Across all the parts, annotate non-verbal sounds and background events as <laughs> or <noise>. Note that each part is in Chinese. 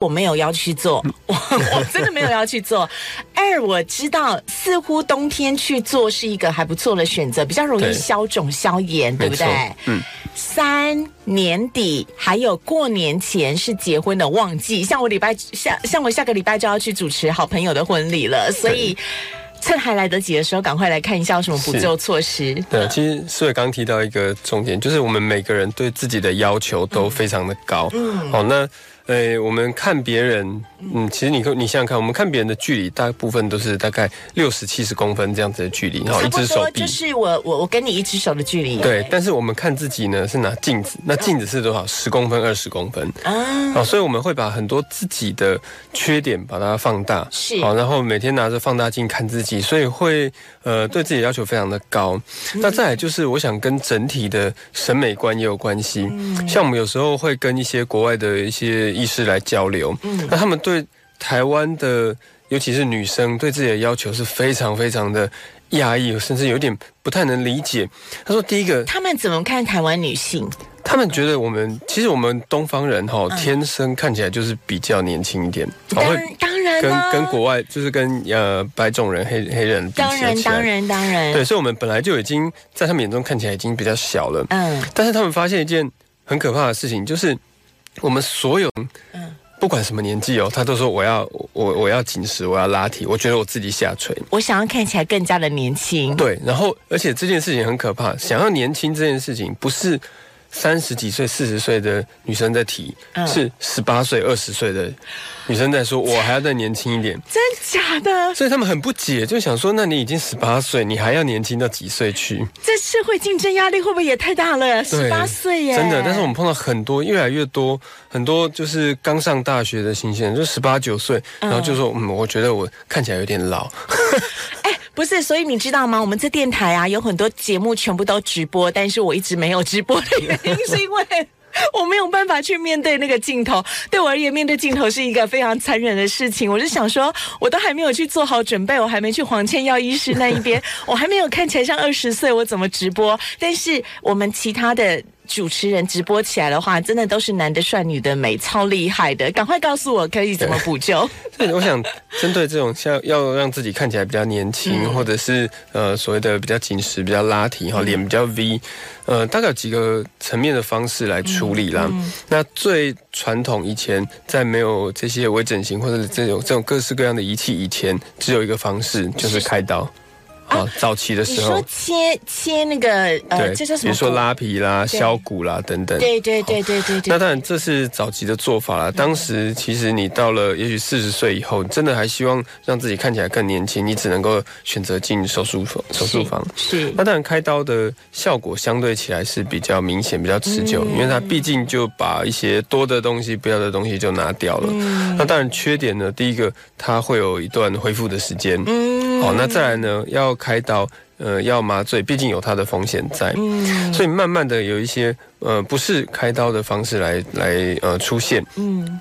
我没有要去做，我 <laughs> 我真的没有要去做。二，我知道似乎冬天去做是一个还不错的选择，比较容易消肿消炎，对不对？嗯。三年底还有过年前是结婚的旺季，像我礼拜下像我下个礼拜就要去主持好朋友的婚礼了，所以趁还来得及的时候，赶快来看一下有什么补救措施。对，其实思伟刚刚提到一个重点，就是我们每个人对自己的要求都非常的高。嗯，好，那对，我们看别人，嗯，其实你你想想看，我们看别人的距离，大部分都是大概六十七十公分这样子的距离，然后一只手臂就。是我我我跟你一只手的距离。对，但是我们看自己呢，是拿镜子，那镜子是多少？十公分、二十公分。啊，好，所以我们会把很多自己的缺点把它放大，是好，然后每天拿着放大镜看自己，所以会呃对自己要求非常的高。嗯那再来就是，我想跟整体的审美观也有关系。嗯像我们有时候会跟一些国外的一些医师来交流，嗯那他们对台湾的，尤其是女生对自己的要求是非常非常的压抑，甚至有点不太能理解。他说，第一个，他们怎么看台湾女性？他们觉得我们其实我们东方人哈、嗯天生看起来就是比较年轻一点，哦当然当然跟跟国外就是跟呃白种人黑黑人比起来当然当然当然，对，所以我们本来就已经在他们眼中看起来已经比较小了，嗯但是他们发现一件很可怕的事情，就是我们所有嗯。不管什么年纪哦，他都说我要我我要紧实，我要拉提，我觉得我自己下垂。我想要看起来更加的年轻。对，然后而且这件事情很可怕，想要年轻这件事情不是三十几岁、四十岁的女生在提，嗯是十八岁、二十岁的女生在说，我还要再年轻一点。真假的？所以他们很不解，就想说，那你已经十八岁，你还要年轻到几岁去？这社会竞争压力会不会也太大了？十八岁耶，真的。但是我们碰到很多，越来越多，很多就是刚上大学的新鲜人，就十八九岁，然后就说，嗯，我觉得我看起来有点老。<laughs> 不是，所以你知道吗？我们这电台啊，有很多节目全部都直播，但是我一直没有直播的原因是因为。我没有办法去面对那个镜头，对我而言，面对镜头是一个非常残忍的事情。我就想说，我都还没有去做好准备，我还没去黄倩耀医师那一边，我还没有看起来像二十岁，我怎么直播？但是我们其他的主持人直播起来的话，真的都是男的帅，女的美，超厉害的。赶快告诉我可以怎么补救？<laughs> 所以我想针对这种像要让自己看起来比较年轻，嗯或者是呃所谓的比较紧实、比较拉提哈，脸比较 V，呃，大概有几个层面的方式来处理啦。嗯那最传统以前在没有这些微整形或者是这种这种各式各样的仪器以前，只有一个方式就是开刀。好，早期的你说时候，切切那个呃，对，这叫什么？比如说拉皮啦、削骨啦等等。对对对对对对。那当然，这是早期的做法啦。当时其实你到了也许四十岁以后，真的还希望让自己看起来更年轻，你只能够选择进手术房。手术房。是那当然，开刀的效果相对起来是比较明显、比较持久，嗯因为它毕竟就把一些多的东西、不要的东西就拿掉了。嗯那当然，缺点呢，第一个它会有一段恢复的时间。嗯好，那再来呢，要开刀，呃，要麻醉，毕竟有它的风险在。嗯所以慢慢的有一些呃不是开刀的方式来来呃出现。嗯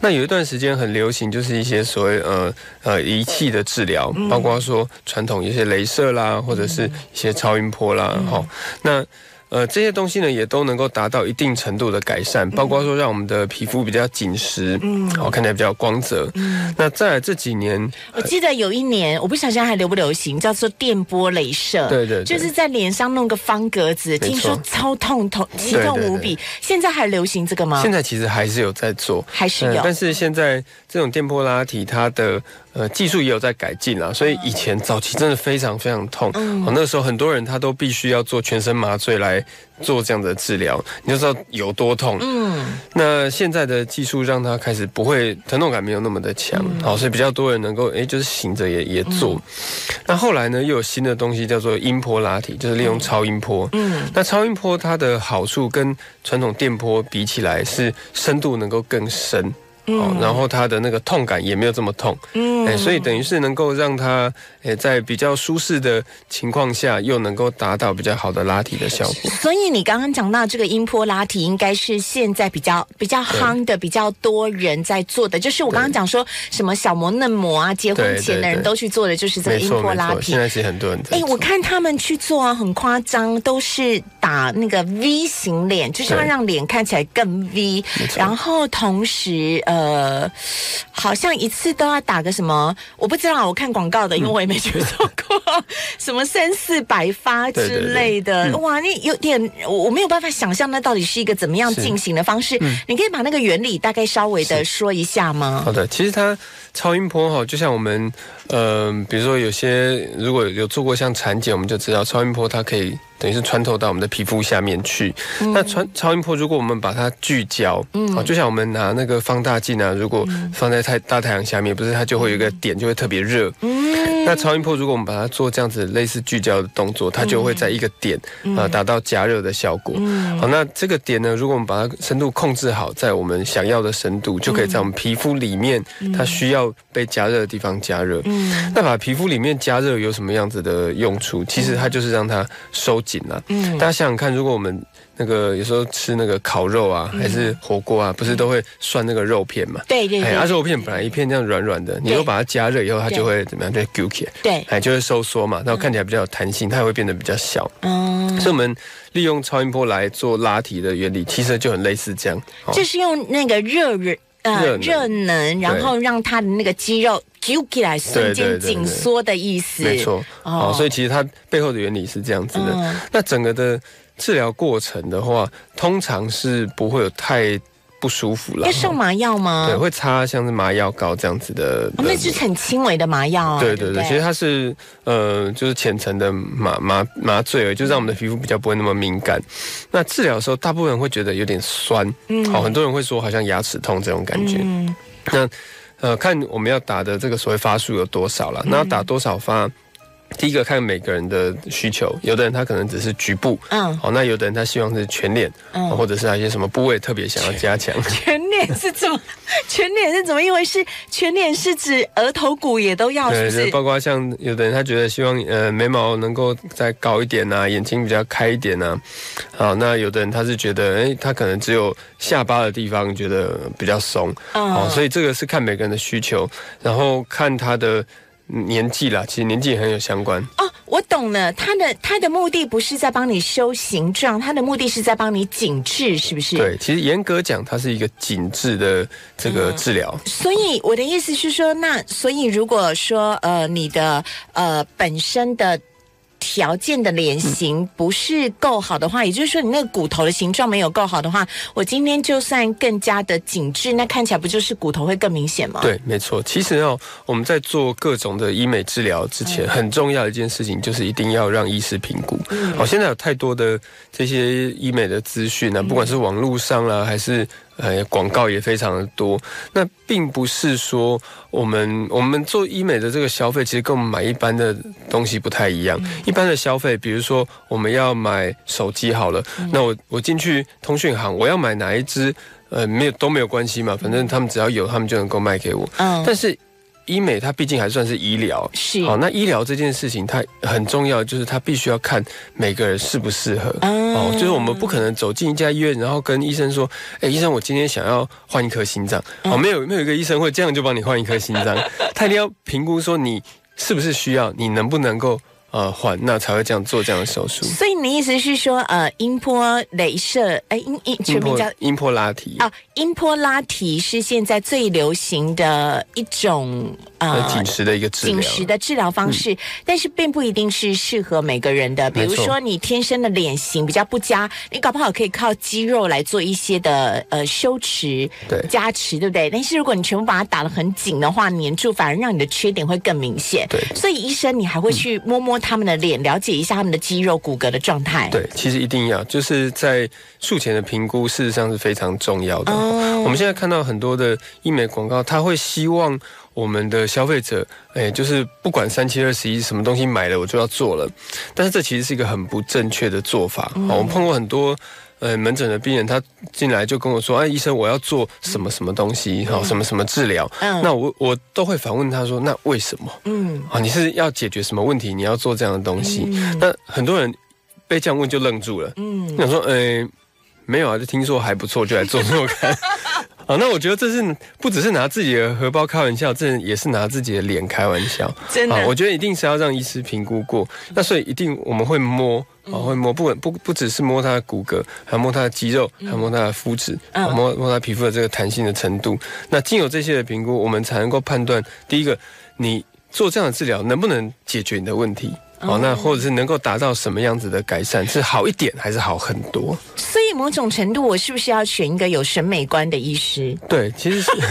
那有一段时间很流行，就是一些所谓呃呃仪器的治疗，包括说传统一些镭射啦，或者是一些超音波啦，哈、那。呃，这些东西呢，也都能够达到一定程度的改善，包括说让我们的皮肤比较紧实，嗯，好看起来比较光泽。嗯，那再来这几年，我记得有一年，我不晓得现在还流不流行，叫做电波镭射，对对对。就是在脸上弄个方格子，错。听说超痛痛，奇痛无比。现在还流行这个吗？现在其实还是有在做，还是有。呃但是现在这种电波拉提，它的呃技术也有在改进啦，所以以前早期真的非常非常痛，那个时候很多人他都必须要做全身麻醉来做这样的治疗，你就知道有多痛。嗯，那现在的技术让他开始不会疼痛感没有那么的强，嗯好、所以比较多人能够诶就是醒着也也做。那后来呢，又有新的东西叫做音波拉提，就是利用超音波。嗯，那超音波它的好处跟传统电波比起来是深度能够更深。哦，然后它的那个痛感也没有这么痛，嗯。哎、所以等于是能够让它，哎、在比较舒适的情况下，又能够达到比较好的拉提的效果。所以你刚刚讲到这个音波拉提，应该是现在比较比较夯的、比较多人在做的。就是我刚刚讲说什么小模嫩模啊，结婚前的人都去做的，就是这个音波拉提。现。在其实很多人在哎、我看他们去做啊，很夸张，都是打那个 V 型脸，就是要让脸看起来更 V，然后同时呃呃，好像一次都要打个什么，我不知道，我看广告的，因为我也没去做过，<laughs> 什么三四百发之类的，哇，你有点我我没有办法想象那到底是一个怎么样进行的方式，你可以把那个原理大概稍微的说一下吗？好的，其实它超音波哈，就像我们呃，比如说有些如果有做过像产检，我们就知道超音波它可以。等于是穿透到我们的皮肤下面去。那穿超音波，如果我们把它聚焦，嗯，就像我们拿那个放大镜啊，如果放在太大太阳下面，不是它就会有一个点，就会特别热。那超音波，如果我们把它做这样子类似聚焦的动作，它就会在一个点啊达到加热的效果。好，那这个点呢，如果我们把它深度控制好，在我们想要的深度，就可以在我们皮肤里面它需要被加热的地方加热。那把皮肤里面加热有什么样子的用处？其实它就是让它收。紧了，嗯，大家想想看，如果我们那个有时候吃那个烤肉啊，还是火锅啊，不是都会涮那个肉片嘛？对对对，啊，肉片本来一片这样软软的，你又把它加热以后，它就会怎么样？就揪起来，对，哎，就会收缩嘛，然后看起来比较有弹性，它也会变得比较小。嗯，所以我们利用超音波来做拉提的原理，其实就很类似这样，就是用那个热热呃热能，然后让它的那个肌肉。揪起来，瞬间紧缩的意思。没错，哦，所以其实它背后的原理是这样子的。那整个的治疗过程的话，通常是不会有太不舒服了。要上麻药吗？<laughs> 对，会擦像是麻药膏这样子的。哦那是很轻微的麻药啊。对对对，其实它是呃，就是浅层的麻麻麻醉而已，就让我们的皮肤比较不会那么敏感。那治疗的时候，大部分人会觉得有点酸，嗯，好，很多人会说好像牙齿痛这种感觉。嗯，那。呃，看我们要打的这个所谓发数有多少了，那要打多少发？第一个看每个人的需求，有的人他可能只是局部，嗯，好，那有的人他希望是全脸，嗯，或者是那些什么部位特别想要加强。<laughs> 全脸是怎么？<laughs> 全脸是怎么一回事？全脸是指额头骨也都要，是不是？包括像有的人他觉得希望呃眉毛能够再高一点呐，眼睛比较开一点呐，好，那有的人他是觉得，哎，他可能只有下巴的地方觉得比较松，哦，所以这个是看每个人的需求，然后看他的。年纪啦，其实年纪也很有相关哦。我懂了，他的他的目的不是在帮你修形状，他的目的是在帮你紧致，是不是？对，其实严格讲，它是一个紧致的这个治疗。所以我的意思是说，那所以如果说呃，你的呃本身的。条件的脸型不是够好的话，也就是说你那个骨头的形状没有够好的话，我今天就算更加的紧致，那看起来不就是骨头会更明显吗？对，没错。其实哦，我们在做各种的医美治疗之前，很重要的一件事情就是一定要让医师评估。好，现在有太多的这些医美的资讯呢，不管是网络上啦，还是。呃，广告也非常的多。那并不是说我们我们做医美的这个消费，其实跟我们买一般的东西不太一样。一般的消费，比如说我们要买手机好了，那我我进去通讯行，我要买哪一支，呃，没有都没有关系嘛，反正他们只要有，他们就能够卖给我。嗯，但是。医美它毕竟还算是医疗，是好。那医疗这件事情，它很重要，就是它必须要看每个人适不适合。哦，就是我们不可能走进一家医院，然后跟医生说：“哎，医生，我今天想要换一颗心脏。”哦，没有没有一个医生会这样就帮你换一颗心脏，他一定要评估说你是不是需要，你能不能够。呃，换那才会这样做这样的手术。所以你的意思是说，呃，音波镭射，哎，音音全名叫音波拉提啊，音波拉提是现在最流行的一种呃紧实的一个紧实的治疗方式，但是并不一定是适合每个人的。比如说你天生的脸型比较不佳，你搞不好可以靠肌肉来做一些的呃修持、对加持，对不对？但是如果你全部把它打得很紧的话，粘住反而让你的缺点会更明显。对，所以医生你还会去摸摸。他们的脸，了解一下他们的肌肉骨骼的状态。对，其实一定要，就是在术前的评估，事实上是非常重要的。我们现在看到很多的医美广告，他会希望我们的消费者，哎，就是不管三七二十一，什么东西买了我就要做了。但是这其实是一个很不正确的做法。我们碰过很多。呃，门诊的病人他进来就跟我说：“哎，医生，我要做什么什么东西？哈，什么什么治疗？”嗯，那我我都会反问他说：“那为什么？嗯，啊，你是要解决什么问题？你要做这样的东西？那很多人被这样问就愣住了。嗯，想说：“哎，没有啊，就听说还不错，就来做做看。<laughs> ”啊，那我觉得这是不只是拿自己的荷包开玩笑，这也是拿自己的脸开玩笑。真的，我觉得一定是要让医师评估过。那所以一定我们会摸。哦，会摸不稳不不只是摸它的骨骼，还摸它的肌肉，还摸它的肤质，摸摸它皮肤的这个弹性的程度。那经有这些的评估，我们才能够判断，第一个，你做这样的治疗能不能解决你的问题。哦，那或者是能够达到什么样子的改善？是好一点还是好很多？所以某种程度，我是不是要选一个有审美观的医师？对，其实是 <laughs> 不是？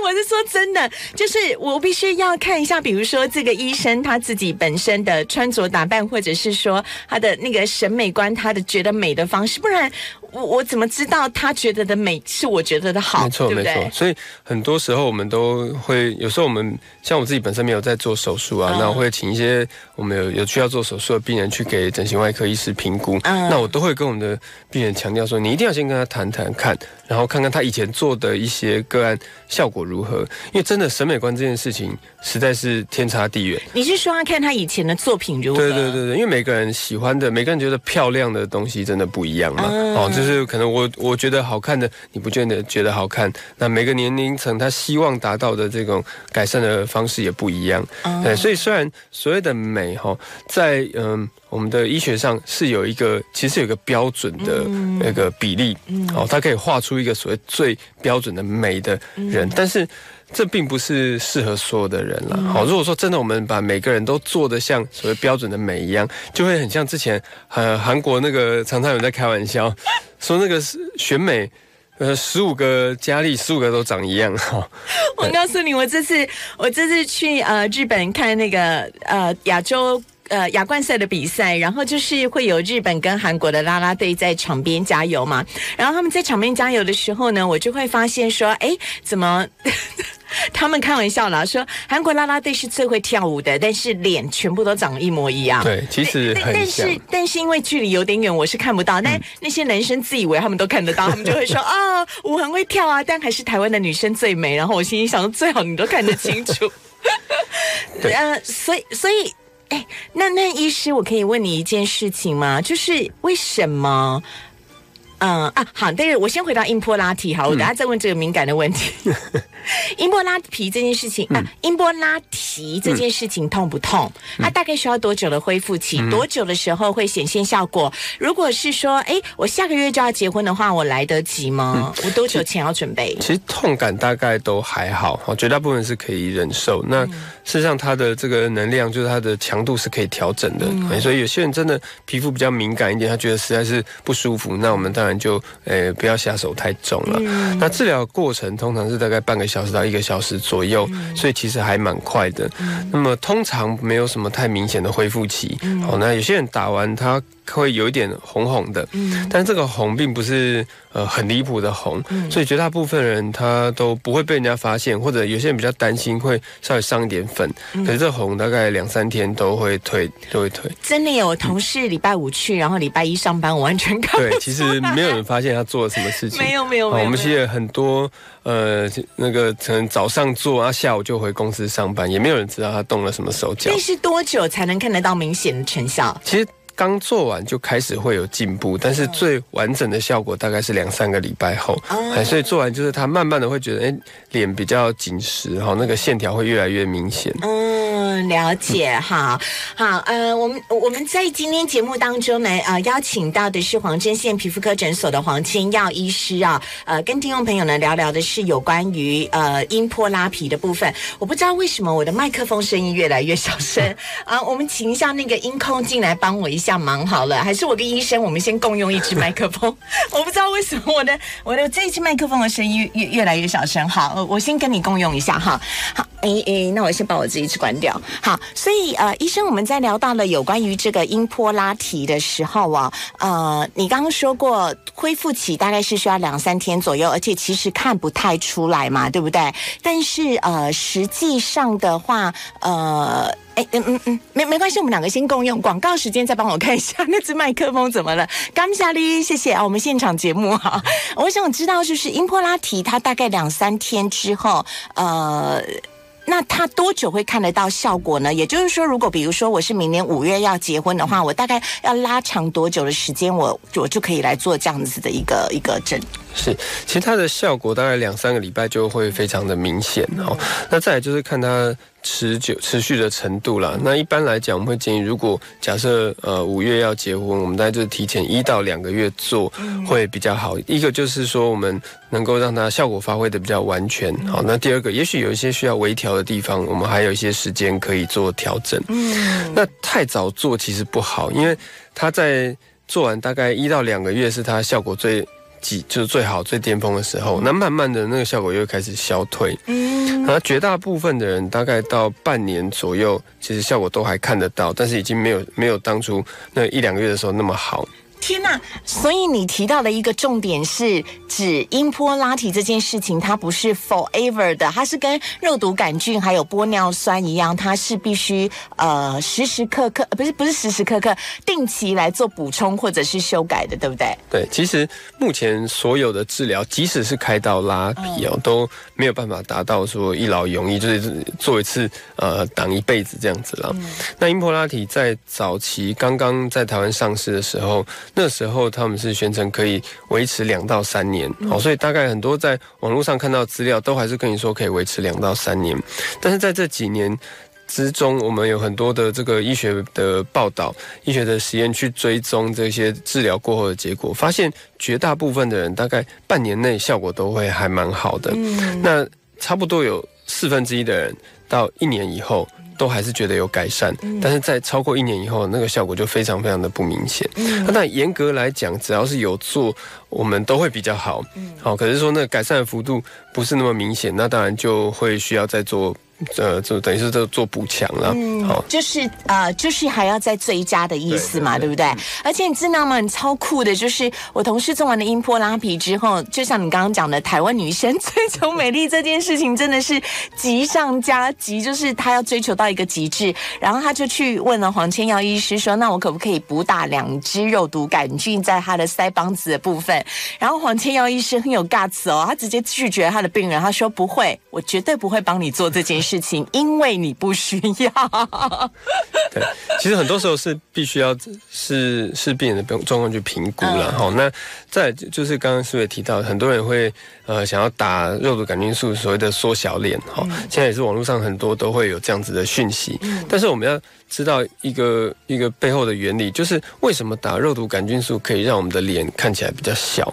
我是说真的，就是我必须要看一下，比如说这个医生他自己本身的穿着打扮，或者是说他的那个审美观，他的觉得美的方式，不然。我我怎么知道他觉得的美是我觉得的好？没错没错，所以很多时候我们都会，有时候我们像我自己本身没有在做手术啊，那我会请一些我们有有需要做手术的病人去给整形外科医师评估。那我都会跟我们的病人强调说，你一定要先跟他谈谈看，然后看看他以前做的一些个案效果如何。因为真的审美观这件事情实在是天差地远。你是说要看他以前的作品如何？对对对对，因为每个人喜欢的，每个人觉得漂亮的东西真的不一样嘛。哦。就是可能我我觉得好看的，你不见得觉得好看。那每个年龄层他希望达到的这种改善的方式也不一样。对，所以虽然所谓的美哈，在嗯我们的医学上是有一个其实有一个标准的那个比例，哦，它可以画出一个所谓最标准的美的人，但是。这并不是适合所有的人了。好，如果说真的，我们把每个人都做的像所谓标准的美一样，就会很像之前呃韩国那个常常有人在开玩笑说那个选美，呃十五个佳丽十五个都长一样哈。<laughs> 我告诉你，我这次我这次去呃日本看那个呃亚洲。呃，亚冠赛的比赛，然后就是会有日本跟韩国的啦啦队在场边加油嘛。然后他们在场边加油的时候呢，我就会发现说，哎，怎么 <laughs> 他们开玩笑啦，说韩国啦啦队是最会跳舞的，但是脸全部都长得一模一样。对，其实但是但是因为距离有点远，我是看不到。但那些男生自以为他们都看得到，他们就会说啊，<laughs> 我很会跳啊，但还是台湾的女生最美。然后我心里想，最好你都看得清楚。<laughs> 对呃，所以所以。哎，那那医师，我可以问你一件事情吗？就是为什么？嗯啊，好，但是我先回到音波拉提，好，我等下再问这个敏感的问题。<laughs> 音波拉皮这件事情啊，音波拉提这件事情痛不痛？它大概需要多久的恢复期？多久的时候会显现效果？如果是说，哎，我下个月就要结婚的话，我来得及吗？我多久前要准备？其实痛感大概都还好，绝大部分是可以忍受。那事实上，它的这个能量就是它的强度是可以调整的，所以有些人真的皮肤比较敏感一点，他觉得实在是不舒服，那我们当然就诶不要下手太重了。那治疗过程通常是大概半个小时到一个小时左右，所以其实还蛮快的。那么通常没有什么太明显的恢复期。好，那有些人打完他。会有一点红红的，嗯，但这个红并不是呃很离谱的红，所以绝大部分人他都不会被人家发现，或者有些人比较担心会稍微上一点粉，可是这红大概两三天都会退，都会退。真的有同事礼拜五去，然后礼拜一上班，我完全看对，其实没有人发现他做了什么事情，没有没有。我们其实很多呃那个可能早上做啊，下午就回公司上班，也没有人知道他动了什么手脚。那是多久才能看得到明显的成效？其实。刚做完就开始会有进步，但是最完整的效果大概是两三个礼拜后，哎，所以做完就是他慢慢的会觉得，哎，脸比较紧实，哈，那个线条会越来越明显。嗯，了解，好，好，呃，我们我们在今天节目当中呢，呃，邀请到的是黄针县皮肤科诊所的黄千耀医师啊，呃，跟听众朋友呢聊聊的是有关于呃音波拉皮的部分。我不知道为什么我的麦克风声音越来越小声 <laughs> 啊，我们请一下那个音控进来帮我一下。下忙好了，还是我跟医生，我们先共用一支麦克风。<laughs> 我不知道为什么我的我的这一支麦克风的声音越越来越小声。好，我先跟你共用一下哈。好，哎哎，那我先把我自己去关掉。好，所以呃，医生，我们在聊到了有关于这个音波拉提的时候啊，呃，你刚刚说过恢复期大概是需要两三天左右，而且其实看不太出来嘛，对不对？但是呃，实际上的话，呃。哎嗯嗯嗯，没没关系，我们两个先共用。广告时间再帮我看一下 <laughs> 那只麦克风怎么了？刚下哩，谢谢啊。我们现场节目哈，<laughs> 我想知道就是英波拉提，它大概两三天之后，呃，那它多久会看得到效果呢？也就是说，如果比如说我是明年五月要结婚的话，我大概要拉长多久的时间，我我就可以来做这样子的一个一个诊。是，其实它的效果大概两三个礼拜就会非常的明显哦。那再来就是看它持久持续的程度啦。那一般来讲，我们会建议，如果假设呃五月要结婚，我们大概就是提前一到两个月做会比较好。一个就是说，我们能够让它效果发挥的比较完全。好，那第二个，也许有一些需要微调的地方，我们还有一些时间可以做调整。嗯，那太早做其实不好，因为它在做完大概一到两个月是它效果最。几就是最好最巅峰的时候，那慢慢的那个效果又开始消退，嗯，然后绝大部分的人大概到半年左右，其实效果都还看得到，但是已经没有没有当初那一两个月的时候那么好。天呐！所以你提到的一个重点是指音波拉提这件事情，它不是 forever 的，它是跟肉毒杆菌还有玻尿酸一样，它是必须呃时时刻刻，不是不是时时刻刻，定期来做补充或者是修改的，对不对？对，其实目前所有的治疗，即使是开刀拉皮哦，都没有办法达到说一劳永逸，就是做一次呃挡一辈子这样子了。那音波拉提在早期刚刚在台湾上市的时候。那时候他们是宣称可以维持两到三年，好，所以大概很多在网络上看到资料都还是跟你说可以维持两到三年。但是在这几年之中，我们有很多的这个医学的报道、医学的实验去追踪这些治疗过后的结果，发现绝大部分的人大概半年内效果都会还蛮好的。那差不多有四分之一的人到一年以后。都还是觉得有改善，但是在超过一年以后，那个效果就非常非常的不明显。那但严格来讲，只要是有做，我们都会比较好。好，可是说那改善的幅度不是那么明显，那当然就会需要再做。呃，就等于是在做补强了，好，就是呃，就是还要再追加的意思嘛，对不对？而且你知道吗？很超酷的，就是我同事做完了音波拉皮之后，就像你刚刚讲的，台湾女生 <laughs> 追求美丽这件事情真的是急上加急，就是她要追求到一个极致，然后她就去问了黄千耀医师说：“那我可不可以补打两支肉毒杆菌在她的腮帮子的部分？”然后黄千耀医师很有 guts 哦，他直接拒绝他的病人，他说：“不会，我绝对不会帮你做这件事。”事情，因为你不需要。<laughs> 对，其实很多时候是必须要是是病人的状况去评估了哈。那再就是刚刚是也提到，很多人会呃想要打肉毒杆菌素，所谓的缩小脸哈。现在也是网络上很多都会有这样子的讯息。但是我们要知道一个一个背后的原理，就是为什么打肉毒杆菌素可以让我们的脸看起来比较小？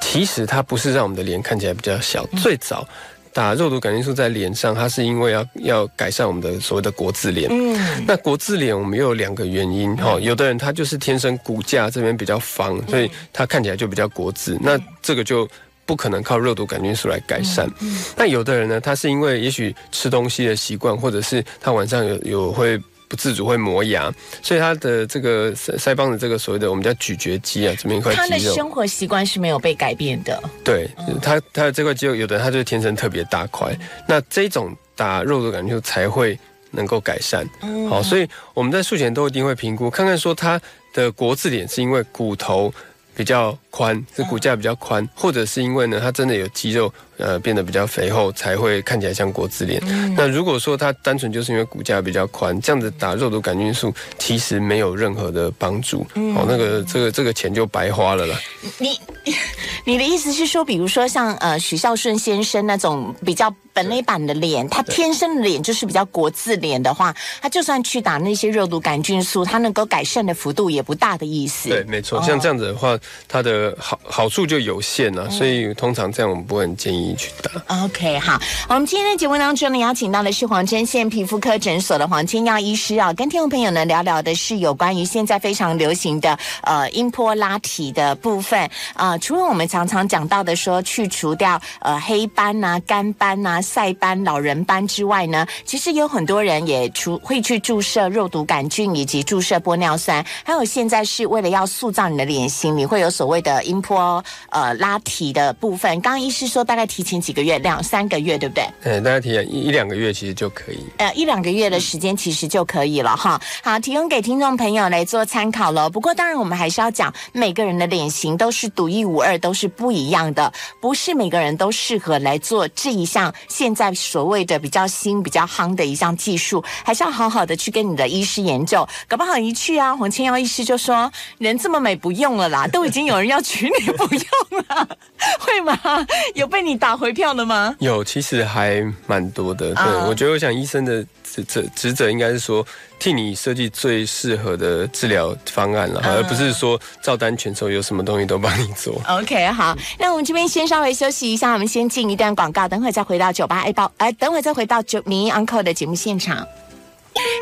其实它不是让我们的脸看起来比较小，最早。打肉毒杆菌素在脸上，它是因为要要改善我们的所谓的国字脸。嗯，那国字脸我们又有两个原因哈，有的人他就是天生骨架这边比较方，所以他看起来就比较国字，那这个就不可能靠肉毒杆菌素来改善。那有的人呢，他是因为也许吃东西的习惯，或者是他晚上有有会。不自主会磨牙，所以他的这个腮腮帮子这个所谓的我们叫咀嚼肌啊，这么一块肌肉，他的生活习惯是没有被改变的。对，他他的这块肌肉，有的人他就天生特别大块，那这种打肉的感觉才会能够改善。好，所以我们在术前都一定会评估，看看说他的国字脸是因为骨头。比较宽，是骨架比较宽，或者是因为呢，它真的有肌肉，呃，变得比较肥厚，才会看起来像国字脸。那如果说它单纯就是因为骨架比较宽，这样子打肉毒杆菌素，其实没有任何的帮助。哦，那个这个这个钱就白花了啦。你 <laughs> 你的意思是说，比如说像呃许孝顺先生那种比较。本类版的脸，他天生的脸就是比较国字脸的话，他就算去打那些肉毒杆菌素，他能够改善的幅度也不大的意思。对，没错，像这样子的话，它的好好处就有限了，所以通常这样我们不会很建议去打。OK，好，我们今天的节目当中呢，邀请到的是黄针县皮肤科诊所的黄千耀医师啊，跟听众朋友呢聊聊的是有关于现在非常流行的呃音波拉提的部分啊，除了我们常常讲到的说去除掉呃黑斑呐、干斑呐。晒斑、老人斑之外呢，其实有很多人也除会去注射肉毒杆菌以及注射玻尿酸，还有现在是为了要塑造你的脸型，你会有所谓的音波呃拉提的部分。刚刚医师说大概提前几个月，两三个月，对不对？嗯，大家提前一一两个月其实就可以。呃，一两个月的时间其实就可以了哈。好，提供给听众朋友来做参考了。不过当然我们还是要讲，每个人的脸型都是独一无二，都是不一样的，不是每个人都适合来做这一项。现在所谓的比较新、比较夯的一项技术，还是要好好的去跟你的医师研究。搞不好一去啊，黄千耀医师就说：“人这么美，不用了啦，都已经有人要娶你，不用了，<laughs> 会吗？有被你打回票了吗？有，其实还蛮多的。对，我觉得我想医生的职责职责应该是说，替你设计最适合的治疗方案了，而不是说照单全收，有什么东西都帮你做。<laughs> OK，好，那我们这边先稍微休息一下，我们先进一段广告，等会再回到酒吧 A 包，哎，等会再回到九民 Uncle 的节目现场。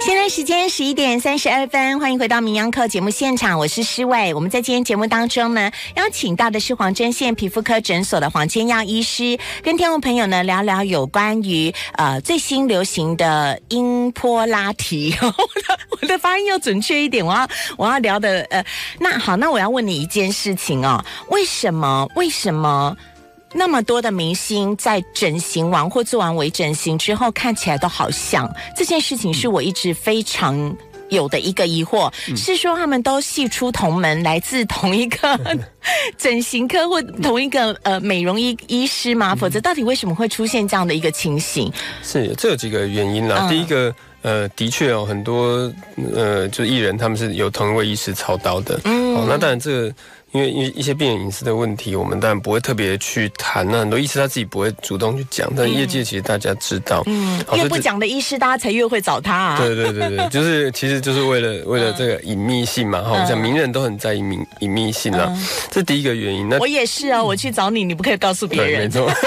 现在时间十一点三十二分，欢迎回到《名扬课》节目现场，我是施伟。我们在今天节目当中呢，邀请到的是黄针县皮肤科诊所的黄千耀医师，跟听众朋友呢聊聊有关于呃最新流行的音波拉提。<laughs> 我的我的发音要准确一点，我要我要聊的呃，那好，那我要问你一件事情哦，为什么为什么？那么多的明星在整形完或做完微整形之后，看起来都好像这件事情是我一直非常有的一个疑惑，是说他们都系出同门，来自同一个 <laughs> <laughs> 整形科或同一个呃美容医医师吗？否则到底为什么会出现这样的一个情形？是这有几个原因啦。第一个呃，的确有很多呃，就艺人他们是有同一位医师操刀的。嗯，哦，那当然这个。因为因为一些病人隐私的问题，我们当然不会特别去谈。那很多医师他自己不会主动去讲，但业界其实大家知道。嗯，越不讲的医师，大家才越会找他啊。对对对对，就是其实就是为了为了这个隐秘性嘛。哈，我们讲名人都很在意隐隐秘性啊，这第一个原因。那我也是啊，我去找你，你不可以告诉别人。没错。<laughs>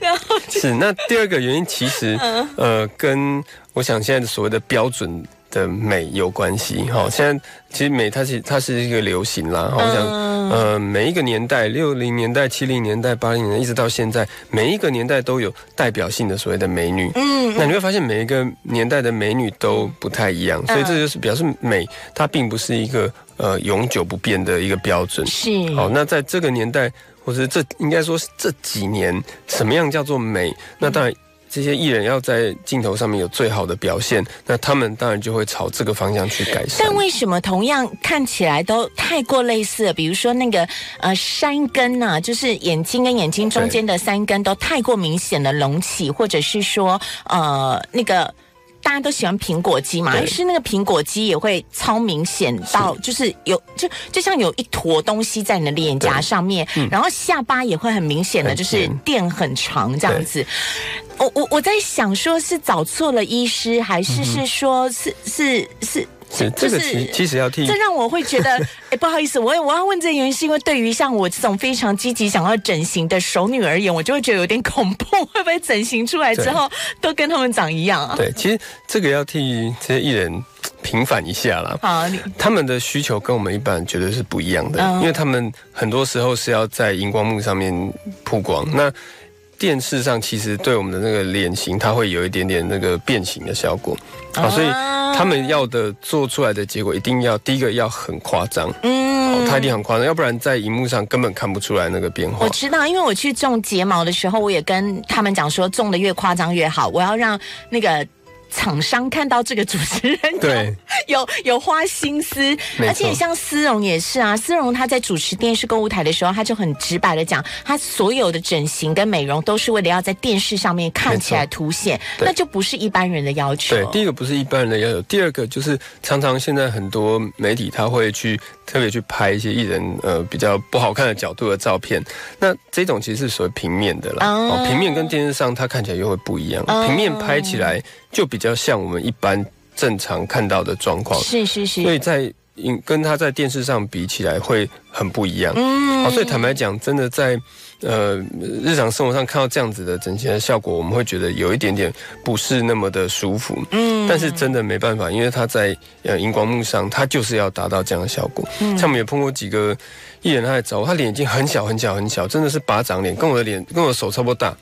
然后是那第二个原因，其实呃，跟我想现在的所谓的标准。的美有关系哈，现在其实美它是它是一个流行啦，好像呃每一个年代，六零年代、七零年代、八零年代一直到现在，每一个年代都有代表性的所谓的美女。嗯，那你会发现每一个年代的美女都不太一样，所以这就是表示美它并不是一个呃永久不变的一个标准。是好，那在这个年代或者这应该说是这几年，什么样叫做美？那当然。这些艺人要在镜头上面有最好的表现，那他们当然就会朝这个方向去改善。但为什么同样看起来都太过类似？比如说那个呃山根呐，就是眼睛跟眼睛中间的三根都太过明显的隆起，或者是说呃那个。大家都喜欢苹果肌嘛，是那个苹果肌也会超明显到，就是有就就像有一坨东西在你的脸颊上面，然后下巴也会很明显的就是垫很长这样子。我我我在想，说是找错了医师，还是是说是是是。是这个其其实要替这让我会觉得，<laughs> 哎，不好意思，我我要问这原因，是因为对于像我这种非常积极想要整形的熟女而言，我就会觉得有点恐怖，会不会整形出来之后都跟他们长一样啊？对，其实这个要替这些艺人平反一下啦。好，他们的需求跟我们一般绝对是不一样的，因为他们很多时候是要在荧光幕上面曝光，那。电视上其实对我们的那个脸型，它会有一点点那个变形的效果啊，所以他们要的做出来的结果一定要第一个要很夸张，嗯，它一定很夸张，要不然在荧幕上根本看不出来那个变化。我知道，因为我去种睫毛的时候，我也跟他们讲说，种的越夸张越好，我要让那个。厂商看到这个主持人对。<laughs> 有有花心思，而且像思荣也是啊，思荣他在主持电视购物台的时候，他就很直白的讲，他所有的整形跟美容都是为了要在电视上面看起来凸显，那就不是一般人的要求。对，第一个不是一般人的要求，第二个就是常常现在很多媒体他会去特别去拍一些艺人呃比较不好看的角度的照片，那这种其实是属于平面的了，哦，平面跟电视上它看起来又会不一样，平面拍起来就比。较像我们一般正常看到的状况，是是是，所以在跟他在电视上比起来会很不一样。嗯，好，所以坦白讲，真的在呃日常生活上看到这样子的整形的效果，我们会觉得有一点点不是那么的舒服。嗯，但是真的没办法，因为他在呃荧光幕上，他就是要达到这样的效果。嗯，像我们也碰过几个艺人，他在找他脸已经很小很小很小，真的是巴掌脸，跟我的脸跟我的手差不多大。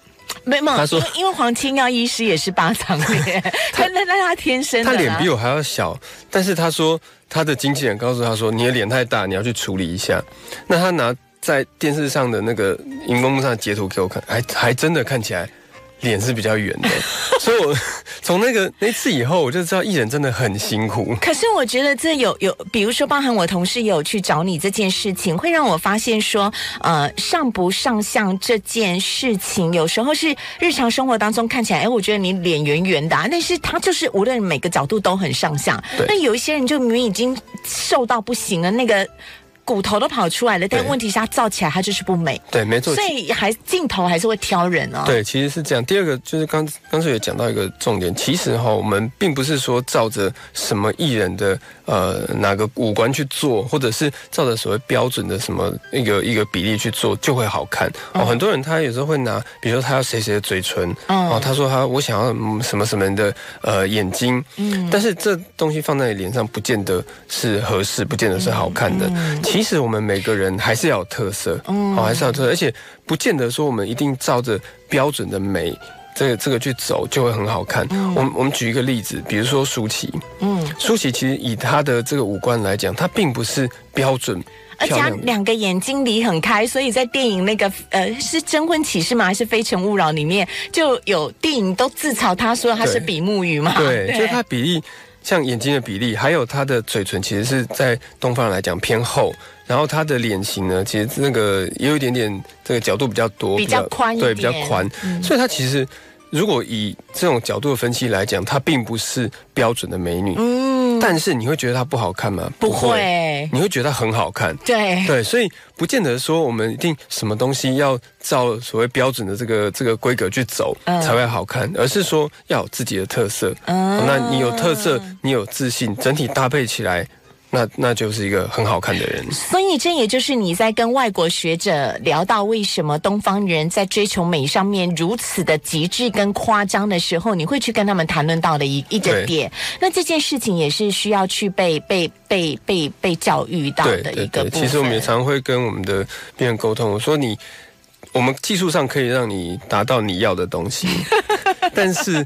没嘛？他说，因为黄清耀医师也是巴掌脸，<laughs> 他那那他天生他脸比我还要小，但是他说他的经纪人告诉他说，你的脸太大，你要去处理一下。那他拿在电视上的那个荧光幕上的截图给我看，还还真的看起来。脸是比较圆的，<laughs> 所以我从那个那次以后，我就知道艺人真的很辛苦。可是我觉得这有有，比如说，包含我同事有去找你这件事情，会让我发现说，呃，上不上相这件事情，有时候是日常生活当中看起来，哎，我觉得你脸圆圆的，但是他就是无论每个角度都很上相。那有一些人就明明已经瘦到不行了，那个。骨头都跑出来了，但问题是它照起来它就是不美，对，没错。所以还镜头还是会挑人哦。，对，其实是这样。第二个就是刚刚才有讲到一个重点，其实哈，我们并不是说照着什么艺人的呃哪个五官去做，或者是照着所谓标准的什么一个一个比例去做就会好看。哦，很多人他有时候会拿，比如说他要谁谁的嘴唇，嗯哦，他说他我想要嗯什么什么人的呃眼睛，嗯但是这东西放在你脸上不见得是合适，不见得是好看的。嗯其实我们每个人还是要有特色，哦，还是要有特色，而且不见得说我们一定照着标准的美。这个这个去走就会很好看。我们我们举一个例子，比如说舒淇，嗯，舒淇其实以她的这个五官来讲，她并不是标准而且。两个眼睛离很开，所以在电影那个呃是《征婚启事》吗？还是《非诚勿扰》里面就有电影都自嘲她说她是比目鱼嘛？对，就是她比例，像眼睛的比例，还有她的嘴唇，其实是在东方人来讲偏厚。然后她的脸型呢，其实那个也有一点点这个角度比较多，比较宽一对，比较宽。所以她其实如果以这种角度的分析来讲，她并不是标准的美女。嗯，但是你会觉得它不好看吗？不会，你会觉得它很好看。对对，所以不见得说我们一定什么东西要照所谓标准的这个这个规格去走嗯才会好看，而是说要有自己的特色。嗯哦那你有特色，你有自信，整体搭配起来，那那就是一个很好看的人。所以这也就是你在跟外国学者聊到为什么东方人在追求美上面如此的极致跟夸张的时候，你会去跟他们谈论到的一一个点。那这件事情也是需要去被被被被被教育到的一个部分。其实我们也常常会跟我们的病人沟通，我说你。我们技术上可以让你达到你要的东西，<laughs> 但是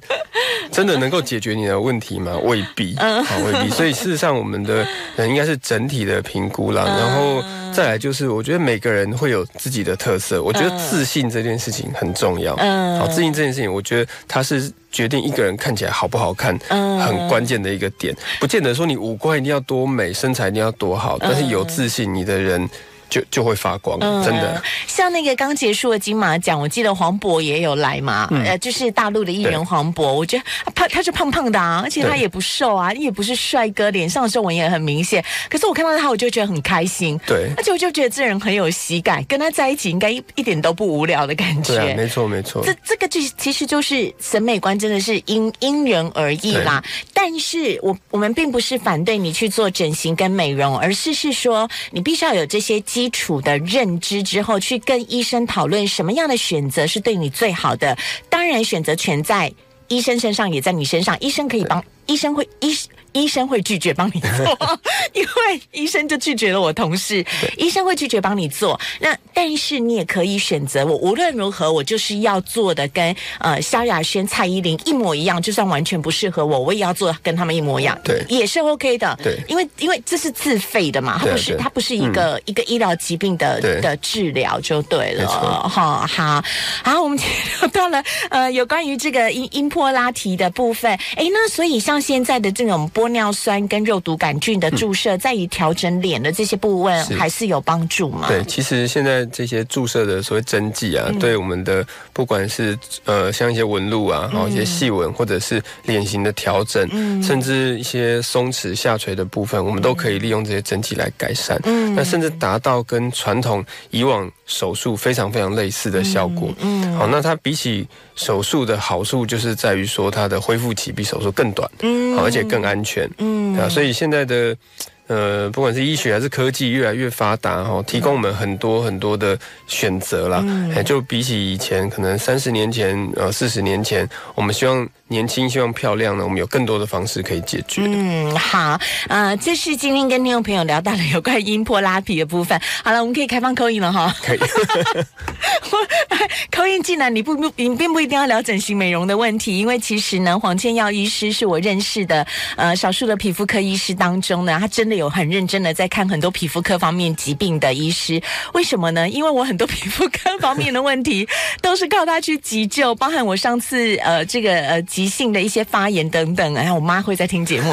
真的能够解决你的问题吗？未必，嗯啊，未必。所以事实上，我们的人应该是整体的评估啦，嗯然后再来就是，我觉得每个人会有自己的特色。我觉得嗯自信这件事情很重要。嗯好，自信这件事情，我觉得它是决定一个人看起来好不好看，嗯很关键的一个点。不见得说你五官一定要多美，身材一定要多好，但是有自信，你的人就就会发光，嗯真的。像那个刚结束的金马奖，我记得黄渤也有来嘛，呃，就是大陆的艺人黄渤，我觉得他胖，他是胖胖的啊，而且他也不瘦啊，也不是帅哥，脸上的皱纹也很明显。可是我看到他，我就觉得很开心，对而且我就觉得这人很有喜感，跟他在一起应该一一点都不无聊的感觉。对啊，没错没错。这这个就其实就是审美观，真的是因因人而异啦。但是我我们并不是反对你去做整形跟美容，而是是说你必须要有这些基基础的认知之后，去跟医生讨论什么样的选择是对你最好的。当然，选择权在医生身上，也在你身上。医生可以帮，医生会医。医生会拒绝帮你做，<laughs> 因为医生就拒绝了我同事。医生会拒绝帮你做，那但是你也可以选择，我无论如何，我就是要做的跟呃萧亚轩、蔡依林一模一样，就算完全不适合我，我也要做跟他们一模一样，对也是 OK 的。对因为因为这是自费的嘛，它不是它不是一个、一个医疗疾病的的治疗就对了。好好好，我们聊到了呃有关于这个音音波拉提的部分。哎，那所以像现在的这种玻尿酸跟肉毒杆菌的注射，在于调整脸的这些部位，还是有帮助吗？对，其实现在这些注射的所谓针剂啊，对我们的不管是呃像一些纹路啊，然后一些细纹，或者是脸型的调整，甚至一些松弛下垂的部分，我们都可以利用这些针剂来改善。嗯那甚至达到跟传统以往手术非常非常类似的效果。嗯好，那它比起手术的好处，就是在于说它的恢复期比手术更短，嗯，而且更安全。嗯。啊，所以现在的呃，不管是医学还是科技越来越发达哈，提供我们很多很多的选择啦。嗯哎，就比起以前可能三十年前呃四十年前，我们希望年轻、希望漂亮呢，我们有更多的方式可以解决。嗯，好，呃，这是今天跟听众朋友聊到了有关音破拉皮的部分。好了，我们可以开放口音了哈。可以，口音进来，你不不，你并不一定要聊整形美容的问题，因为其实呢，黄千耀医师是我认识的呃少数的皮肤科医师当中呢，他真的有很认真的在看很多皮肤科方面疾病的医师。为什么呢？因为我很多皮肤科方面的问题都是靠他去急救，包含我上次呃这个呃急性的一些发炎等等，哎，我妈会在听节目。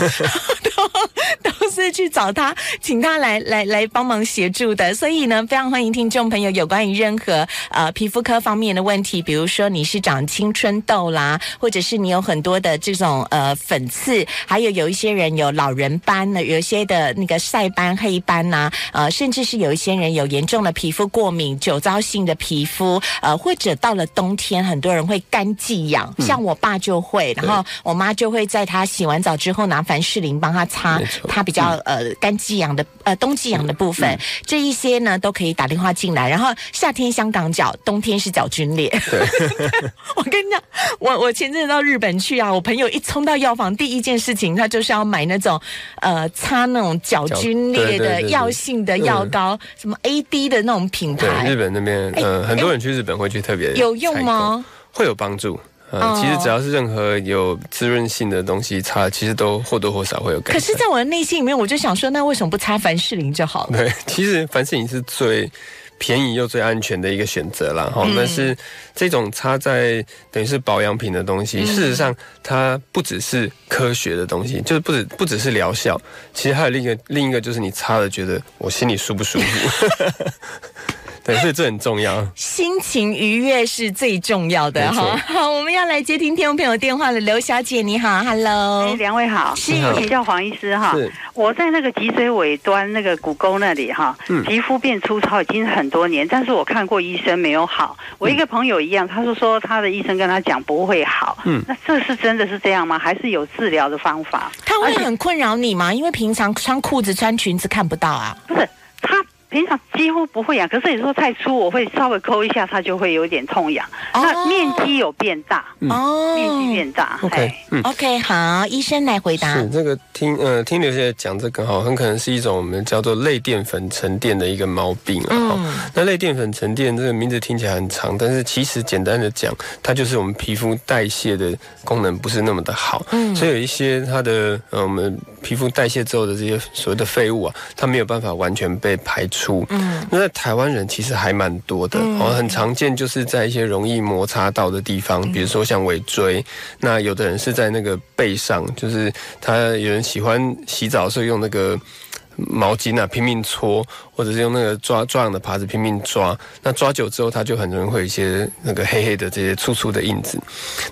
都都是去找他，请他来来来帮忙协助的。所以呢，非常欢迎听众朋友有关于任何呃皮肤科方面的问题，比如说你是长青春痘啦，或者是你有很多的这种呃粉刺，还有有一些人有老人斑呢，有一些的那个晒斑、黑斑呐，呃，甚至是有一些人有严重的皮肤过敏、酒糟性的皮肤，呃，或者到了冬天，很多人会干季痒，像我爸就会，然后我妈就会在他洗完澡之后拿凡士林帮他擦他比较呃干季痒的呃冬季痒的部分，这一些呢都可以打电话进来。然后夏天香港脚，冬天是角菌裂。我跟你讲，我我前阵子到日本去啊，我朋友一冲到药房，第一件事情他就是要买那种呃擦那种角菌裂的药性的药膏，什么 AD 的那种品对，牌日，本那边，哎呃，很多人去日本会去特别有用吗？会有帮助。呃，哦其实只要是任何有滋润性的东西擦，其实都或多或少会有改善。可是，在我的内心里面，我就想说，那为什么不擦凡士林就好了？对，其实凡士林是最便宜又最安全的一个选择啦。哈、嗯但是这种擦在等于是保养品的东嗯西，事实上它不只是科学的东西，就是不止不只是疗效，其实还有另一个另一个就是你擦了觉得我心里舒不舒服。<laughs> 对，所以这很重要。<laughs> 心情愉悦是最重要的哈。好，我们要来接听听众朋友电话了，刘小姐你好，Hello 哎，。两位好，是请教黄医师哈。我在那个脊椎尾端那个骨沟那里哈，嗯皮肤变粗糙已经很多年，但是我看过医生没有好。我一个朋友一样，他是说他的医生跟他讲不会好。嗯那这是真的是这样吗？还是有治疗的方法？他会很困扰你吗？因为平常穿裤子、穿裙子看不到啊。不是他。平常几乎不会痒，可是你说太粗，我会稍微抠一下，它就会有点痛痒。哦那面积有变大，嗯哦面积变大。OK，哎嗯。OK，好，医生来回答。是这个听呃听刘小姐讲这个哈，很可能是一种我们叫做类淀粉沉淀的一个毛病啊。哈嗯那类淀粉沉淀这个名字听起来很长，但是其实简单的讲，它就是我们皮肤代谢的功能不是那么的好，嗯所以有一些它的呃我们皮肤代谢之后的这些所谓的废物啊，它没有办法完全被排出。嗯那台湾人其实还蛮多的，嗯哦，很常见就是在一些容易摩擦到的地方，比如说像尾椎，那有的人是在那个背上，就是他有人喜欢洗澡的时候用那个。毛巾啊，拼命搓，或者是用那个抓抓痒的耙子拼命抓，那抓久之后，它就很容易会有一些那个黑黑的这些粗粗的印子。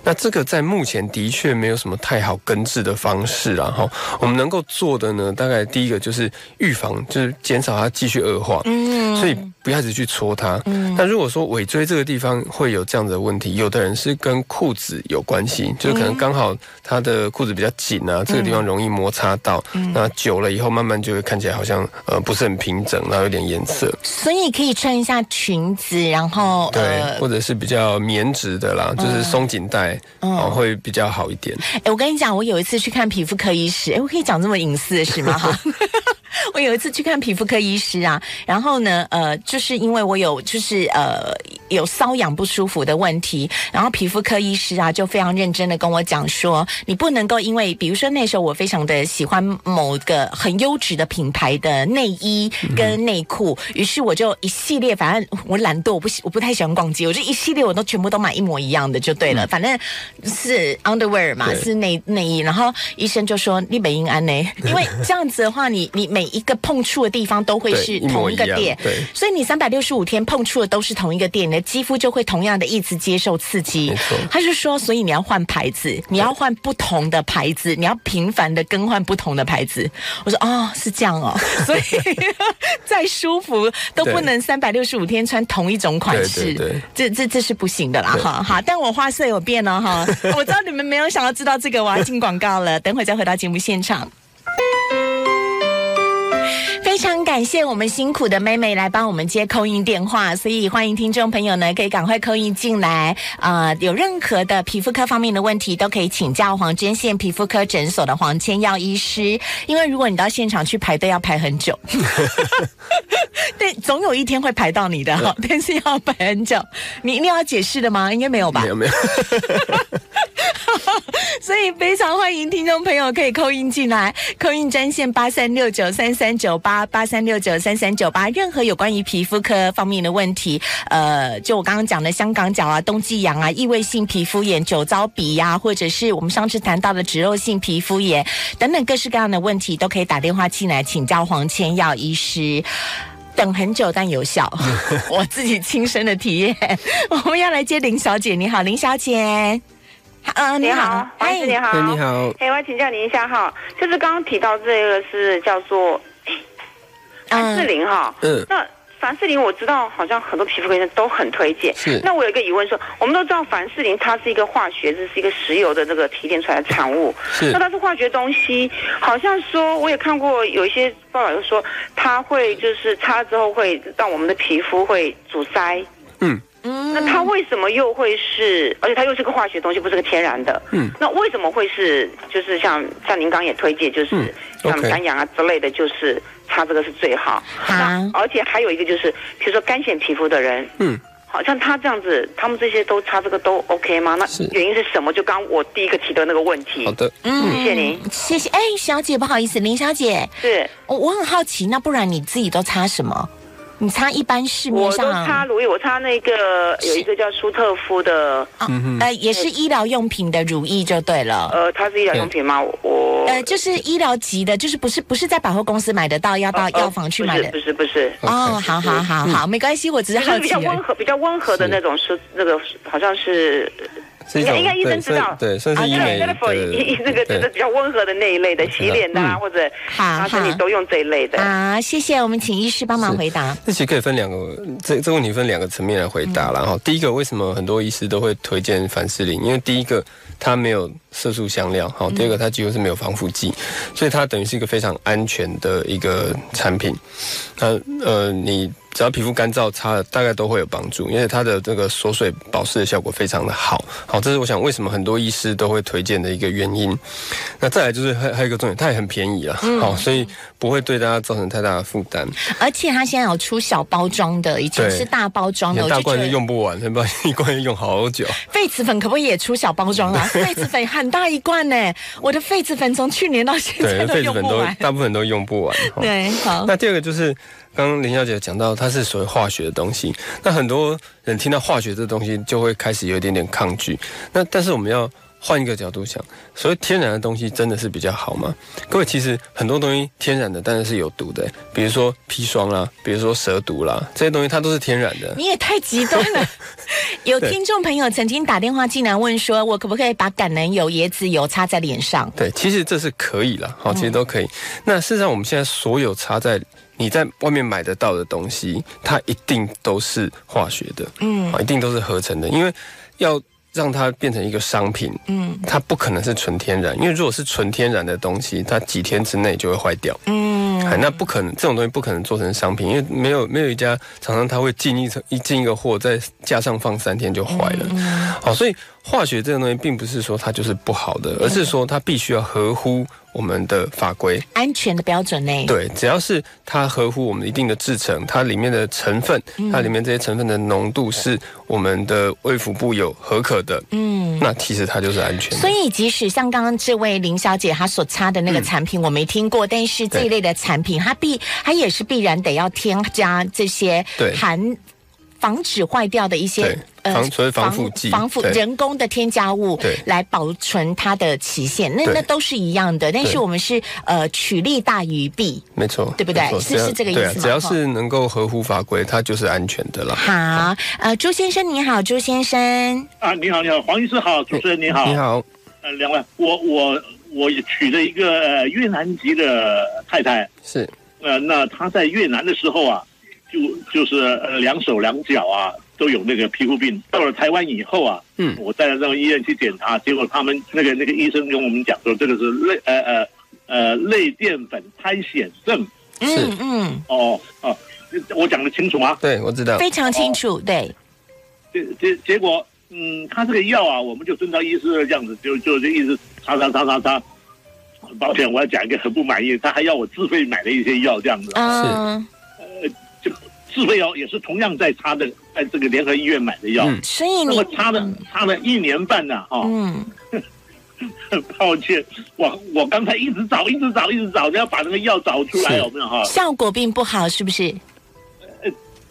那这个在目前的确没有什么太好根治的方式啊。哈，我们能够做的呢，大概第一个就是预防，就是减少它继续恶化。嗯所以不要一直去戳它。嗯那如果说尾椎这个地方会有这样子的问题，有的人是跟裤子有关系，就是可能刚好他的裤子比较紧啊，这个地方容易摩擦到，那久了以后慢慢就会看起来好像呃不是很平整，然后有点颜色，所以可以穿一下裙子，然后对，呃，或者是比较棉质的啦，就是松紧带哦会比较好一点。哎，我跟你讲，我有一次去看皮肤科医师，哎，我可以讲这么隐私的事吗？哈。<laughs> <laughs> 我有一次去看皮肤科医师啊，然后呢，呃，就是因为我有就是呃有瘙痒不舒服的问题，然后皮肤科医师啊就非常认真的跟我讲说，你不能够因为比如说那时候我非常的喜欢某个很优质的品牌的内衣跟内裤，于是我就一系列，反正我懒惰，我不喜我不太喜欢逛街，我就一系列我都全部都买一模一样的就对了，反正是 underwear 嘛，是内内衣，然后医生就说你美英安呢，因为这样子的话，你你每一个碰触的地方都会是同一个一样点，对所以你三百六十五天碰触的都是同一个店，你的肌肤就会同样的一直接受刺激。他就说，所以你要换牌子，你要换不同的牌子，你要频繁的更换不同的牌子。我说哦，是这样哦，<laughs> 所以再舒服都不能三百六十五天穿同一种款式，对对对这这这是不行的啦哈。好，但我花色有变了哈，<laughs> 我知道你们没有想要知道这个，我要进广告了，等会再回到节目现场。非常感谢我们辛苦的妹妹来帮我们接扣音电话，所以欢迎听众朋友呢可以赶快扣音进来。啊，有任何的皮肤科方面的问题，都可以请教黄针线皮肤科诊所的黄千耀医师。因为如果你到现场去排队，要排很久。对，总有一天会排到你的哈，<laughs> 但是要排很久。你一定要解释的吗？应该没有吧没？有没有，<laughs> 所以以非常欢迎听众朋友可以扣音进来，扣音专线八三六九三三九八八三六九三三九八，任何有关于皮肤科方面的问题，呃，就我刚刚讲的香港脚啊、冬季痒啊、异位性皮肤炎、酒糟鼻呀、或者是我们上次谈到的脂漏性皮肤炎等等各式各样的问题，都可以打电话进来请教黄千耀医师。等很久但有效，<laughs> 我自己亲身的体验。<laughs> 我们要来接林小姐，你好，林小姐。嗯，你好，黄医师你好，哎，你好，哎，我要请教您一下哈，就是刚刚提到这个是叫做凡士林哈，嗯，那凡士林我知道好像很多皮肤科医生都很推荐，是。那我有一个疑问说，我们都知道凡士林它是一个化学，这是一个石油的这个提炼出来的产物，是。那它是化学东西，好像说我也看过有一些报道，就说它会就是擦了之后会让我们的皮肤会阻塞。嗯嗯那它为什么又会是？而且它又是个化学东西，不是个天然的。嗯，那为什么会是？就是像像您刚刚也推荐，就是、嗯像山羊啊之类的，就是擦这个是最好。好那而且还有一个就是，比如说干癣皮肤的人，嗯，好像他这样子，他们这些都擦这个都 OK 吗？那原因是什么？就刚我第一个提的那个问题。好的，嗯谢谢您谢谢。哎，小姐，不好意思，林小姐，是我我很好奇，那不然你自己都擦什么？你擦一般市面我都上擦乳液，我擦那个有一个叫舒特夫的，呃，也是医疗用品的乳液就对了。呃，它是医疗用品吗？我呃，就是医疗级的，就是不是不是在百货公司买得到，要到呃药房去买的不。是不是不是。哦好好好好，没关系，我只是好奇比。较温和、比较温和的那种是那个好像是是一种应该医生知道算对，算是医啊美那个 for 医的，那个就是比较温和的那一类的，洗脸的啊嗯或者好擦身体都用这一类的。啊，谢谢，我们请医师帮忙回答。这其实可以分两个，这这个问题分两个层面来回答啦。然后、第一个，为什么很多医师都会推荐凡士林？因为第一个它没有色素香料，好，第二个它几乎是没有防腐剂，所以它等于是一个非常安全的一个产品。那呃，你只要皮肤干燥擦了，大概都会有帮助，因为它的这个锁水保湿的效果非常的好。好，这是我想为什么很多医师都会推荐的一个原因。那再来就是还还有一个重点，它也很便宜啊，好，所以不会对大家造成太大的负担。而且它现在有出小包装的，以前是大包装的，大罐就用不完，<laughs> 不知道一罐要用好久。痱子粉可不可以也出小包装啊？<laughs> 痱子粉很大一罐呢，我的痱子粉从去年到现，在都痱子粉都用不完。大部分都用不完。<laughs> 对，好，那第二个就是刚刚林小姐讲到，它是属于化学的东西。那很多人听到化学这东西，就会开始有一点点抗拒。那但是我们要换一个角度想，所谓天然的东西真的是比较好吗？各位，其实很多东西天然的，但是是有毒的，比如说砒霜啦，比如说蛇毒啦，这些东西它都是天然的。你也太极端了。<laughs> 有听众朋友曾经打电话进来问说，我可不可以把橄榄油、椰子油擦在脸上？对，其实这是可以了，好，其实都可以。那事实上，我们现在所有擦在你在外面买得到的东西，它一定都是化学的，嗯啊，一定都是合成的，因为要让它变成一个商品，嗯它不可能是纯天然，因为如果是纯天然的东西，它几天之内就会坏掉。嗯，哎，那不可能，这种东西不可能做成商品，因为没有没有一家厂商他会进一层一进一个货，在架上放三天就坏了。好，所以化学这个东西并不是说它就是不好的，而是说它必须要合乎我们的法规。安全的标准内。对，只要是它合乎我们一定的制成，它里面的成分，它里面这些成分的浓度是我们的卫福部有合可的，嗯。那其实它就是安全的。所以，即使像刚刚这位林小姐她所擦的那个产品，我没听过，但是这一类的产品，它必它也是必然得要添加这些对含防止坏掉的一些呃对防所谓防腐剂防腐人工的添加物对。来保存它的期限，那那都是一样的。但是我们是呃取利大于弊。没错，对不对？是是这个意思吗？只要是能够合乎法规，它就是安全的了。好，呃，朱先生你好，朱先生，啊，你好，你好，黄医师好，主持人你好，你，好，呃，两位，我我我娶了一个呃越南籍的太太，是。呃，那她在越南的时候啊，就就是呃两手两脚啊都有那个皮肤病，到了台湾以后啊，嗯。我带到那个医院去检查，结果他们那个那个医生跟我们讲说，这个是类呃呃呃类淀粉苔藓症，是。嗯嗯，哦哦，我讲的清楚吗？对，我知道。非常清楚，对，结结结果，嗯，他这个药啊，我们就遵照医师的这样子，就就就一直擦擦擦擦擦。抱歉，我要讲一个很不满意，他还要我自费买了一些药这样子，嗯，就自费药，也是同样在他的，<laughs> 在这个联合医院买的药。嗯所以你那么擦了擦了一年半呢、哈、嗯 <laughs> 抱歉，我我刚才一直找，一直找，一直找，要把那个药找出来，有没有哈？效果并不好，是不是？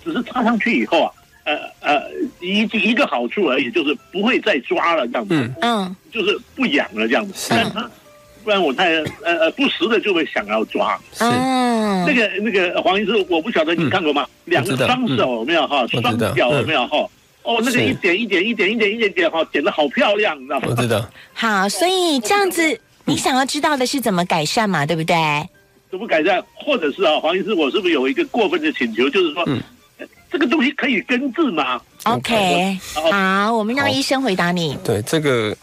只是插上去以后啊，呃呃，一一个好处而已，就是不会再抓了，这样子，嗯嗯，就是不痒了这样子。但它不然我太呃呃不时的就会想要抓。是嗯那个那个黄医师，我不晓得你看过吗？两个双手有没有哈？双脚有没有哈？哦，那个一点一点一点一点一点点哈，点的好漂亮，你知道吗？我知道，好，所以这样子，你想要知道的是怎么改善嘛，对不对？怎么改善？或者是啊，黄医师，我是不是有一个过分的请求，就是说，嗯呃这个东西可以根治吗？OK，好好，我们让医生回答你。对这个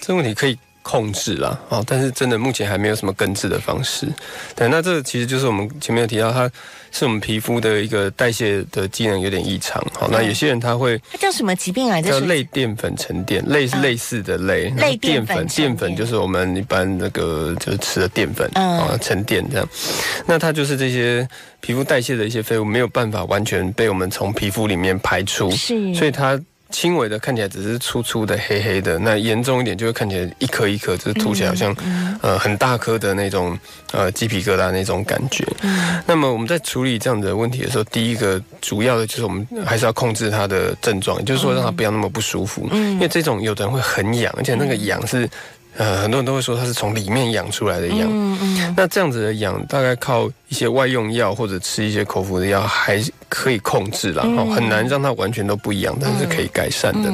这个问题可以控制啦，哦，但是真的目前还没有什么根治的方式。对，那这其实就是我们前面有提到，它是我们皮肤的一个代谢的机能有点异常。好，那有些人他会它叫什么疾病啊？这叫类淀粉沉淀，类是类似的类，类淀粉淀粉，就是我们一般那个就是吃的淀粉，嗯啊，沉淀这样。那它就是这些皮肤代谢的一些废物没有办法完全被我们从皮肤里面排出，是，所以它。轻微的看起来只是粗粗的黑黑的，那严重一点就会看起来一颗一颗，就是凸起来好像、呃很大颗的那种呃鸡皮疙瘩那种感觉。那么我们在处理这样的问题的时候，第一个主要的就是我们还是要控制它的症状，也就是说让它不要那么不舒服。因为这种有的人会很痒，而且那个痒是呃很多人都会说它是从里面痒出来的痒。嗯嗯，那这样子的痒，大概靠一些外用药或者吃一些口服的药，还可以控制啦，哦，很难让它完全都不一样，但是可以改善的。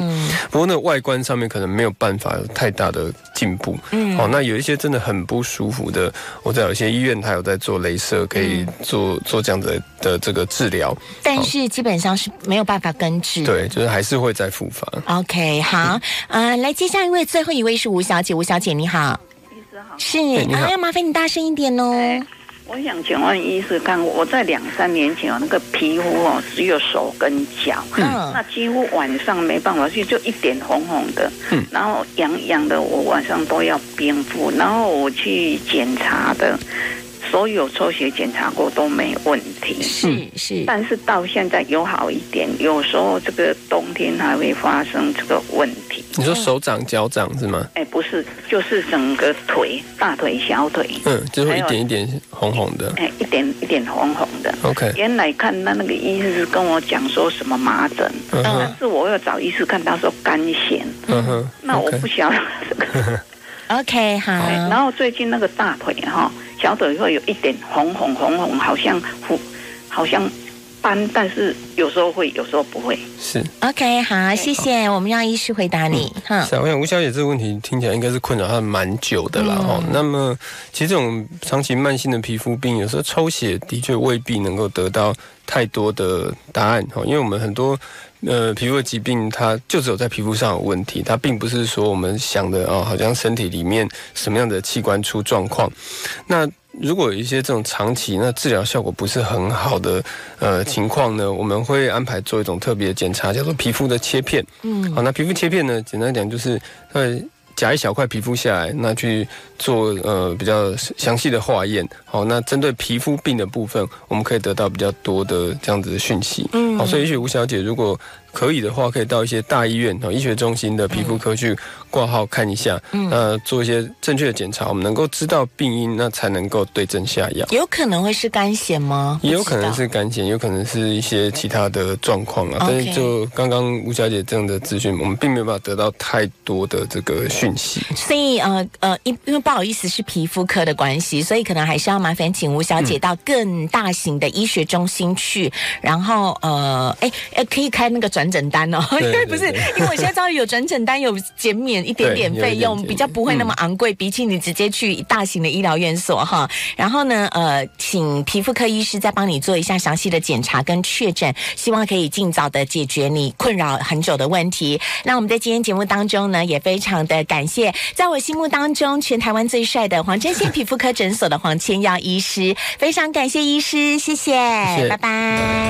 不过那个外观上面可能没有办法有太大的进步。嗯，哦，那有一些真的很不舒服的，我在有些医院它有在做镭射，可以做做这样子的这个治疗。但是基本上是没有办法根治。对，就是还是会再复发。OK，好，呃，来接下一位，最后一位是吴小姐，吴小姐你好，是你好啊，要麻烦你大声一点哦。哎我想请问医师，看我在两三年前有那个皮肤哦，只有手跟脚，嗯。那几乎晚上没办法去，就一点红红的，嗯。然后痒痒的，我晚上都要冰敷，然后我去检查的，所有抽血检查过都没问题，是是，但是到现在有好一点，有时候这个冬天还会发生这个问题。你说手掌、脚掌是吗？哎，不是，就是整个腿、大腿、小腿，嗯，就是会一点一点红红的。哎，一点一点红红的。OK，原来看那那个医师跟我讲说什么麻疹，嗯但是我又找医师看，他说肝癣，嗯哼，那我不晓得这个。<laughs> OK，好，哎然后最近那个大腿哈，小腿会有一点红红红红，好像糊，好像斑，但是有时候会，有时候不会。是 OK，好，谢谢，我们让医师回答你。哈，是啊，我想吴小姐这个问题听起来应该是困扰她蛮久的啦嗯哦。那么其实这种长期慢性的皮肤病，有时候抽血的确未必能够得到太多的答案哦，因为我们很多。呃，皮肤的疾病它就只有在皮肤上有问题，它并不是说我们想的哦，好像身体里面什么样的器官出状况。那如果有一些这种长期那治疗效果不是很好的呃情况呢，我们会安排做一种特别的检查，叫做皮肤的切片。嗯好，那皮肤切片呢，简单讲就是呃夹一小块皮肤下来，那去做呃比较详细的化验。好，那针对皮肤病的部分，我们可以得到比较多的这样子的讯息。嗯好，所以也许吴小姐如果可以的话，可以到一些大医院哦，医学中心的皮肤科去挂号看一下，嗯呃，做一些正确的检查，我们能够知道病因，那才能够对症下药。有可能会是肝癣吗？也有可能是肝癣，有可能是一些其他的状况啊。但是就刚刚吴小姐这样的资讯，我们并没有办法得到太多的这个讯息。所以呃呃，因因为不好意思是皮肤科的关系，所以可能还是要麻烦请吴小姐到更大型的医学中心去，然后呃，哎哎，可以开那个转诊单哦，<laughs> 因对为不是，因为我现在知道有转诊单有减免一点点费用，比较不会那么昂贵，比起你直接去大型的医疗院所哈。然后呢，呃，请皮肤科医师再帮你做一下详细的检查跟确诊，希望可以尽早的解决你困扰很久的问题。那我们在今天节目当中呢，也非常的感谢，在我心目当中全台湾最帅的黄针线皮肤科诊所的黄千耀医师，非常感谢医师，谢谢，谢拜拜。